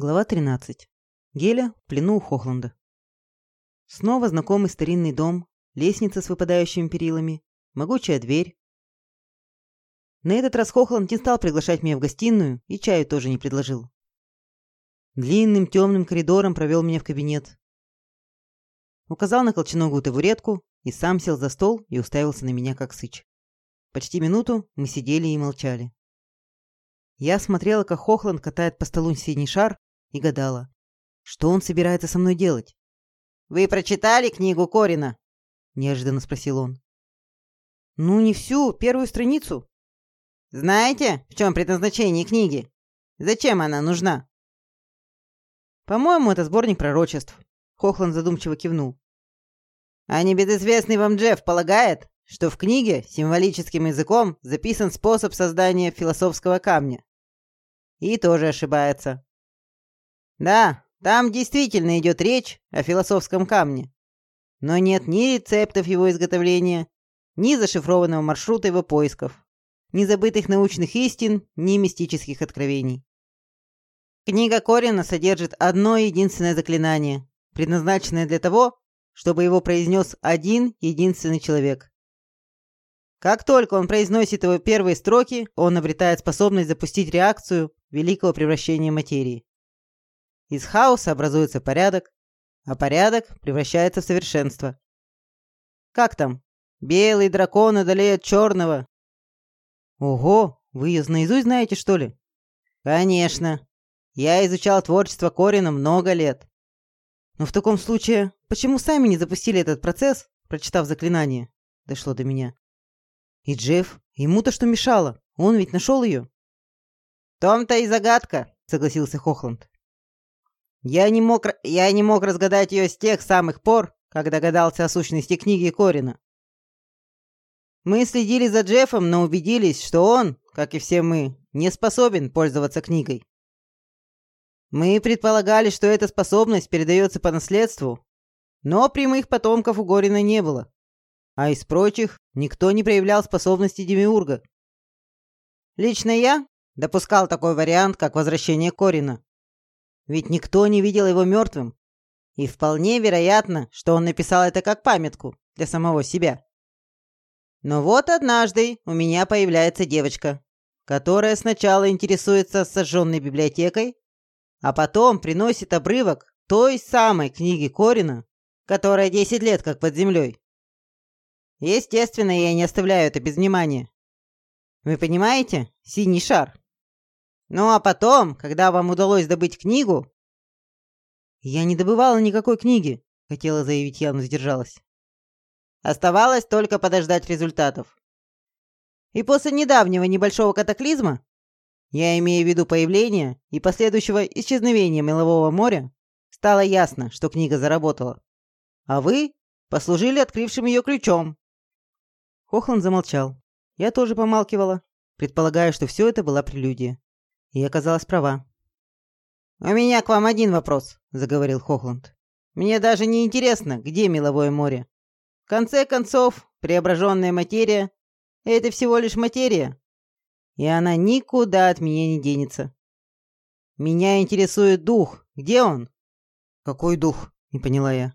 Глава 13. Геля в плену у Хохланда. Снова знакомый старинный дом, лестница с выпадающими перилами, могучая дверь. На этот раз Хохланд не стал приглашать меня в гостиную и чаю тоже не предложил. Длинным темным коридором провел меня в кабинет. Указал на колченогую табуретку и сам сел за стол и уставился на меня как сыч. Почти минуту мы сидели и молчали. Я смотрела, как Хохланд катает по столу синий шар, и гадала, что он собирается со мной делать. «Вы прочитали книгу Корина?» – неожиданно спросил он. «Ну, не всю, первую страницу». «Знаете, в чем предназначение книги? Зачем она нужна?» «По-моему, это сборник пророчеств», – Хохланд задумчиво кивнул. «А небезызвестный вам Джефф полагает, что в книге символическим языком записан способ создания философского камня?» И тоже ошибается. Да, там действительно идет речь о философском камне. Но нет ни рецептов его изготовления, ни зашифрованного маршрута его поисков, ни забытых научных истин, ни мистических откровений. Книга Корина содержит одно единственное заклинание, предназначенное для того, чтобы его произнес один единственный человек. Как только он произносит его первые строки, он обретает способность запустить реакцию великого превращения материи. Из хаоса образуется порядок, а порядок превращается в совершенство. Как там? Белый дракон одолеет черного. Ого, вы ее наизусть знаете, что ли? Конечно. Я изучал творчество Корина много лет. Но в таком случае, почему сами не запустили этот процесс, прочитав заклинание? Дошло до меня. И Джефф, ему-то что мешало? Он ведь нашел ее. В том-то и загадка, согласился Хохланд. Я не мог, я не мог разгадать ее с тех самых пор, как догадался о сущности книги Корина. Мы следили за Джеффом, но убедились, что он, как и все мы, не способен пользоваться книгой. Мы предполагали, что эта способность передается по наследству, но прямых потомков у Горина не было, а из прочих никто не проявлял способности Демиурга. Лично я допускал такой вариант, как возвращение Корина. Ведь никто не видел его мертвым. И вполне вероятно, что он написал это как памятку для самого себя. Но вот однажды у меня появляется девочка, которая сначала интересуется сожженной библиотекой, а потом приносит обрывок той самой книги Корина, которая 10 лет как под землей. Естественно, я не оставляю это без внимания. Вы понимаете? Синий шар. Ну а потом, когда вам удалось добыть книгу... Я не добывала никакой книги, хотела заявить я, но сдержалась. Оставалось только подождать результатов. И после недавнего небольшого катаклизма, я имею в виду появления и последующего исчезновения мелового моря, стало ясно, что книга заработала. А вы послужили открывшим ее ключом. Хохланд замолчал. Я тоже помалкивала, предполагая, что все это была прелюдия. И оказалась права. «У меня к вам один вопрос», — заговорил Хохланд. «Мне даже не интересно, где меловое море. В конце концов, преображенная материя — это всего лишь материя, и она никуда от меня не денется. Меня интересует дух. Где он?» «Какой дух?» — не поняла я.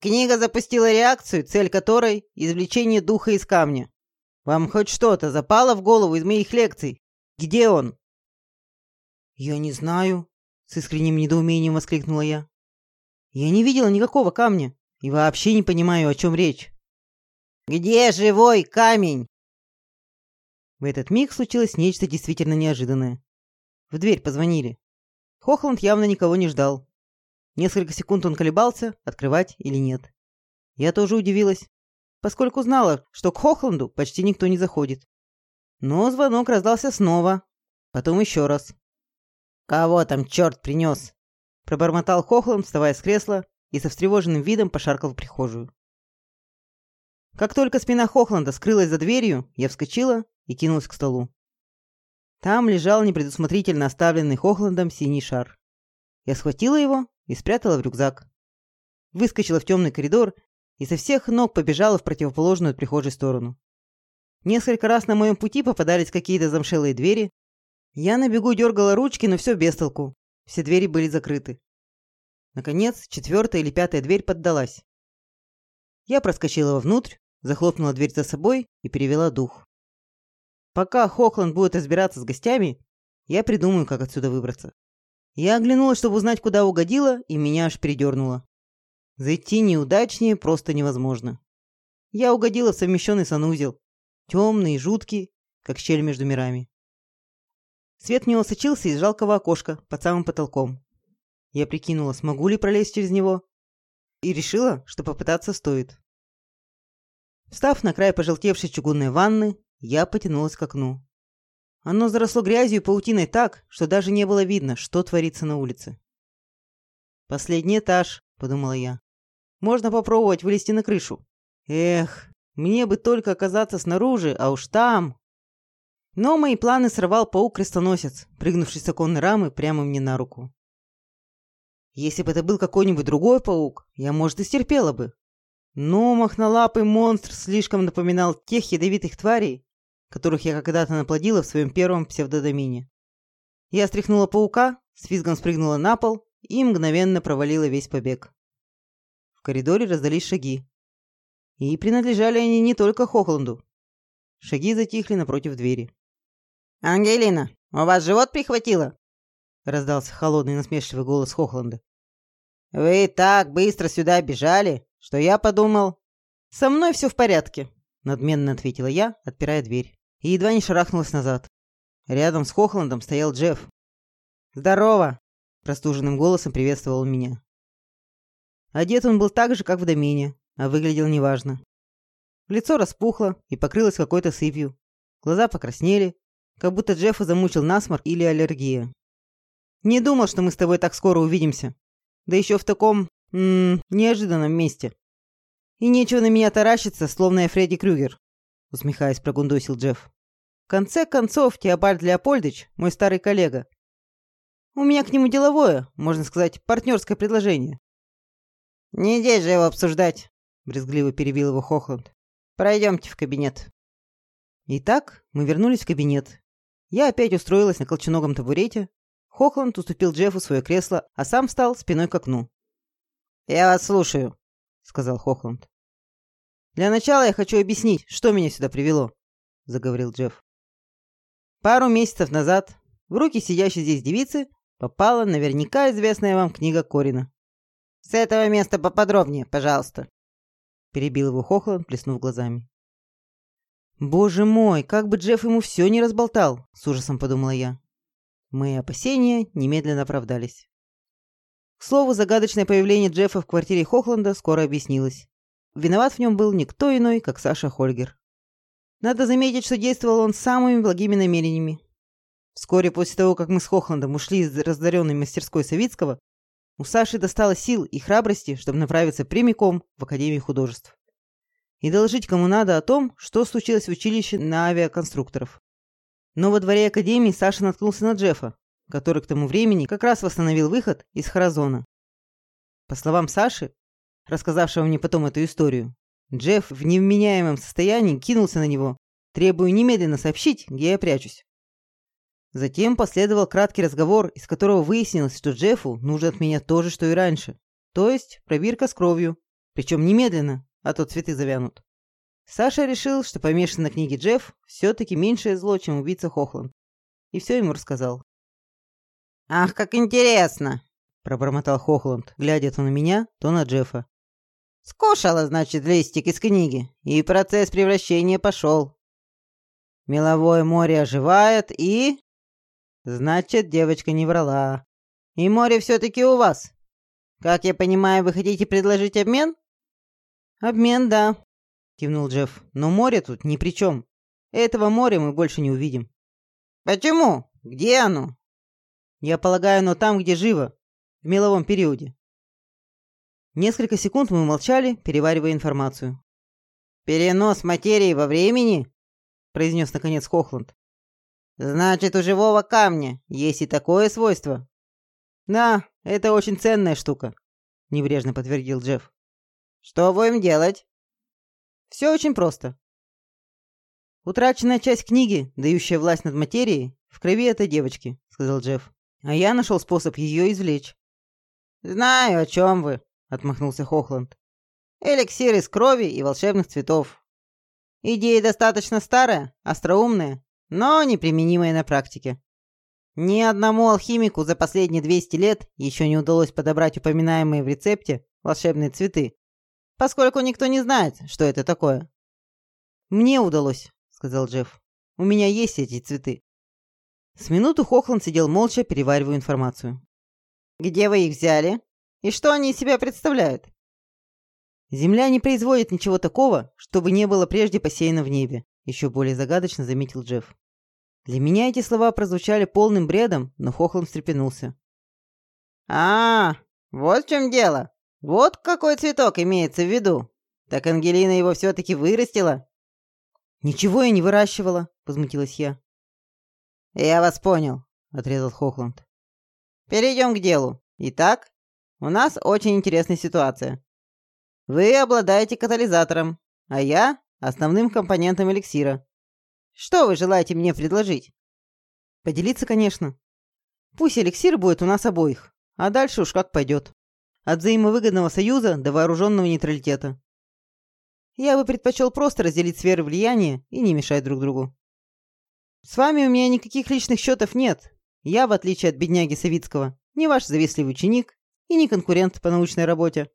Книга запустила реакцию, цель которой — извлечение духа из камня. Вам хоть что-то запало в голову из моих лекций? Где он?» «Я не знаю», — с искренним недоумением воскликнула я. «Я не видела никакого камня и вообще не понимаю, о чем речь». «Где живой камень?» В этот миг случилось нечто действительно неожиданное. В дверь позвонили. Хохланд явно никого не ждал. Несколько секунд он колебался, открывать или нет. Я тоже удивилась, поскольку знала, что к Хохланду почти никто не заходит. Но звонок раздался снова, потом еще раз. «Кого там черт принес?» Пробормотал Хохланд, вставая с кресла и со встревоженным видом пошаркал в прихожую. Как только спина Хохланда скрылась за дверью, я вскочила и кинулась к столу. Там лежал непредусмотрительно оставленный Хохландом синий шар. Я схватила его и спрятала в рюкзак. Выскочила в темный коридор и со всех ног побежала в противоположную от прихожей сторону. Несколько раз на моем пути попадались какие-то замшелые двери, я на бегу дергала ручки, но все без толку. Все двери были закрыты. Наконец, четвертая или пятая дверь поддалась. Я проскочила вовнутрь, захлопнула дверь за собой и перевела дух. Пока Хохланд будет разбираться с гостями, я придумаю, как отсюда выбраться. Я оглянулась, чтобы узнать, куда угодила, и меня аж передернуло. Зайти неудачнее просто невозможно. Я угодила в совмещенный санузел. Темный и жуткий, как щель между мирами. Свет в него сочился из жалкого окошка под самым потолком. Я прикинула, смогу ли пролезть через него, и решила, что попытаться стоит. Встав на край пожелтевшей чугунной ванны, я потянулась к окну. Оно заросло грязью и паутиной так, что даже не было видно, что творится на улице. «Последний этаж», — подумала я. «Можно попробовать вылезти на крышу. Эх, мне бы только оказаться снаружи, а уж там...» Но мои планы сорвал паук-крестоносец, прыгнувший с оконной рамы прямо мне на руку. Если бы это был какой-нибудь другой паук, я, может, и стерпела бы. Но мохнолапый монстр слишком напоминал тех ядовитых тварей, которых я когда-то наплодила в своем первом псевдодомине. Я стряхнула паука, с визгом спрыгнула на пол и мгновенно провалила весь побег. В коридоре раздались шаги. И принадлежали они не только Хохланду. Шаги затихли напротив двери. «Ангелина, у вас живот прихватило?» — раздался холодный насмешливый голос Хохланда. «Вы так быстро сюда бежали, что я подумал...» «Со мной все в порядке», — надменно ответила я, отпирая дверь, и едва не шарахнулась назад. Рядом с Хохландом стоял Джефф. «Здорово!» — простуженным голосом приветствовал он меня. Одет он был так же, как в домине, а выглядел неважно. Лицо распухло и покрылось какой-то сыпью. Глаза покраснели, как будто Джеффа замучил насморк или аллергия. Не думал, что мы с тобой так скоро увидимся. Да еще в таком... М -м, неожиданном месте. И нечего на меня таращиться, словно я Фредди Крюгер. Усмехаясь, прогундосил Джефф. В конце концов, Теобальд Леопольдович, мой старый коллега. У меня к нему деловое, можно сказать, партнерское предложение. Не здесь же его обсуждать, брезгливо перебил его Хохланд. Пройдемте в кабинет. Итак, мы вернулись в кабинет. Я опять устроилась на колченогом табурете, Хохланд уступил Джеффу свое кресло, а сам встал спиной к окну. «Я вас слушаю», — сказал Хохланд. «Для начала я хочу объяснить, что меня сюда привело», — заговорил Джефф. Пару месяцев назад в руки сидящей здесь девицы попала наверняка известная вам книга Корина. «С этого места поподробнее, пожалуйста», — перебил его Хохланд, плеснув глазами. «Боже мой, как бы Джефф ему все не разболтал!» — с ужасом подумала я. Мои опасения немедленно оправдались. К слову, загадочное появление Джеффа в квартире Хохланда скоро объяснилось. Виноват в нем был никто иной, как Саша Хольгер. Надо заметить, что действовал он самыми благими намерениями. Вскоре после того, как мы с Хохландом ушли из разоренной мастерской Савицкого, у Саши достало сил и храбрости, чтобы направиться прямиком в Академию художеств. И доложить кому надо о том, что случилось в училище на авиаконструкторов. Но во дворе Академии Саша наткнулся на Джеффа, который к тому времени как раз восстановил выход из Харазона. По словам Саши, рассказавшего мне потом эту историю, Джефф в невменяемом состоянии кинулся на него, требуя немедленно сообщить, где я прячусь. Затем последовал краткий разговор, из которого выяснилось, что Джеффу нужно от меня то же, что и раньше. То есть пробирка с кровью. Причем немедленно, а то цветы завянут. Саша решил, что помешанный на книге Джефф все-таки меньшее зло, чем убийца Хохланд. И все ему рассказал. «Ах, как интересно!» – пробормотал Хохланд, глядя то на меня, то на Джеффа. «Скушала, значит, листик из книги, и процесс превращения пошел. Меловое море оживает и...» «Значит, девочка не врала. И море все-таки у вас. Как я понимаю, вы хотите предложить обмен?» «Обмен, да», — кивнул Джефф. «Но море тут ни при чем. Этого моря мы больше не увидим». «Почему? Где оно?» «Я полагаю, оно там, где живо. В меловом периоде». Несколько секунд мы молчали, переваривая информацию. «Перенос материи во времени?» — произнес наконец Хохланд. «Значит, у живого камня есть и такое свойство?» «Да, это очень ценная штука», — небрежно подтвердил Джефф. «Что будем делать?» Все очень просто. Утраченная часть книги, дающая власть над материей, в крови этой девочки, сказал Джефф. А я нашел способ ее извлечь. «Знаю, о чем вы», — отмахнулся Хохланд. «Эликсир из крови и волшебных цветов. Идея достаточно старая, остроумная, но неприменимая на практике. Ни одному алхимику за последние 200 лет еще не удалось подобрать упоминаемые в рецепте волшебные цветы, поскольку никто не знает, что это такое. «Мне удалось», — сказал Джефф. «У меня есть эти цветы». С минуту Хохланд сидел молча, переваривая информацию. «Где вы их взяли? И что они из себя представляют?» «Земля не производит ничего такого, чтобы не было прежде посеяно в небе», еще более загадочно заметил Джефф. Для меня эти слова прозвучали полным бредом, но Хохланд встрепенулся. «А, вот в чем дело. Вот какой цветок имеется в виду. Так Ангелина его все-таки вырастила?» «Ничего я не выращивала», — возмутилась я. «Я вас понял», — отрезал Хохланд. «Перейдем к делу. Итак, у нас очень интересная ситуация. Вы обладаете катализатором, а я — основным компонентом эликсира. Что вы желаете мне предложить?» «Поделиться, конечно. Пусть эликсир будет у нас обоих, а дальше уж как пойдет. От взаимовыгодного союза до вооруженного нейтралитета. Я бы предпочел просто разделить сферы влияния и не мешать друг другу. С вами у меня никаких личных счетов нет. Я, в отличие от бедняги Савицкого, не ваш завистливый ученик и не конкурент по научной работе.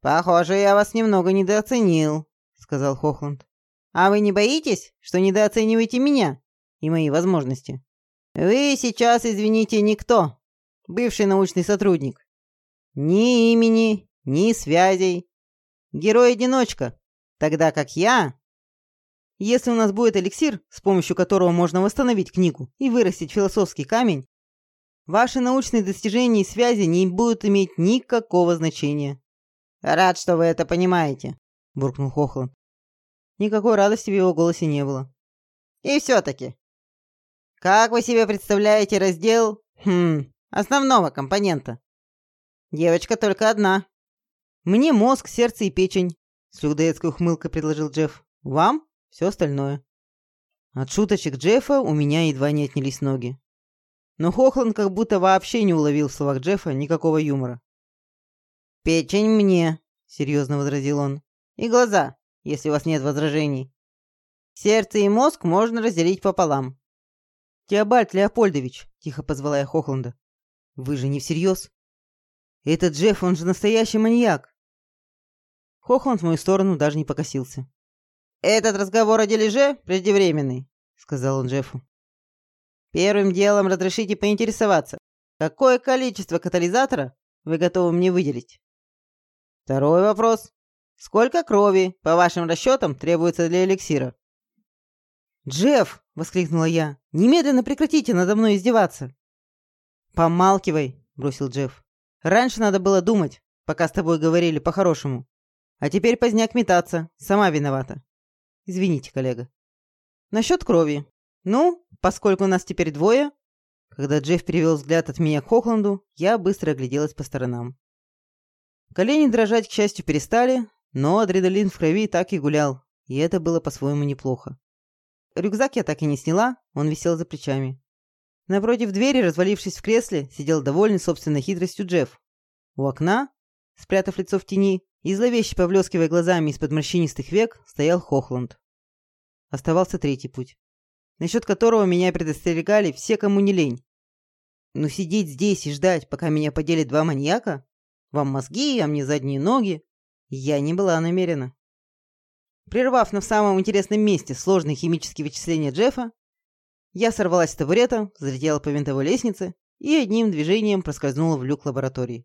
«Похоже, я вас немного недооценил», — сказал Хохланд. «А вы не боитесь, что недооцениваете меня и мои возможности? Вы сейчас, извините, никто, бывший научный сотрудник. Ни имени, ни связей, Герой-одиночка. Тогда как я... Если у нас будет эликсир, с помощью которого можно восстановить книгу и вырастить философский камень, ваши научные достижения и связи не будут иметь никакого значения. Рад, что вы это понимаете, буркнул Хохланд. Никакой радости в его голосе не было. И все-таки. Как вы себе представляете раздел, хм, основного компонента? Девочка только одна. «Мне мозг, сердце и печень», — с людоедской ухмылкой предложил Джефф. «Вам все остальное». От шуточек Джеффа у меня едва не отнялись ноги. Но Хохланд как будто вообще не уловил в словах Джеффа никакого юмора. «Печень мне», — серьезно возразил он. «И глаза, если у вас нет возражений. Сердце и мозг можно разделить пополам». «Теобальд Леопольдович», — тихо позвала я Хохланда. «Вы же не всерьез? Этот Джефф, он же настоящий маньяк. Хохланд в мою сторону даже не покосился. «Этот разговор о дележе преждевременный», — сказал он Джеффу. «Первым делом разрешите поинтересоваться, какое количество катализатора вы готовы мне выделить? Второй вопрос. Сколько крови, по вашим расчетам, требуется для эликсира?» «Джефф!» — воскликнула я. «Немедленно прекратите надо мной издеваться!» «Помалкивай!» — бросил Джефф. «Раньше надо было думать, пока с тобой говорили по-хорошему. А теперь поздняк метаться. Сама виновата. Извините, коллега. Насчет крови. Ну, поскольку нас теперь двое... Когда Джефф перевел взгляд от меня к Хохланду, я быстро огляделась по сторонам. Колени дрожать, к счастью, перестали, но адреналин в крови так и гулял, и это было по-своему неплохо. Рюкзак я так и не сняла, он висел за плечами. Напротив двери, развалившись в кресле, сидел довольный собственной хитростью Джефф. У окна, спрятав лицо в тени, и зловеще повлескивая глазами из-под морщинистых век, стоял Хохланд. Оставался третий путь, насчет которого меня предостерегали все, кому не лень. Но сидеть здесь и ждать, пока меня поделят два маньяка, вам мозги, а мне задние ноги, я не была намерена. Прервав на самом интересном месте сложные химические вычисления Джеффа, я сорвалась с табурета, взлетела по винтовой лестнице и одним движением проскользнула в люк лаборатории.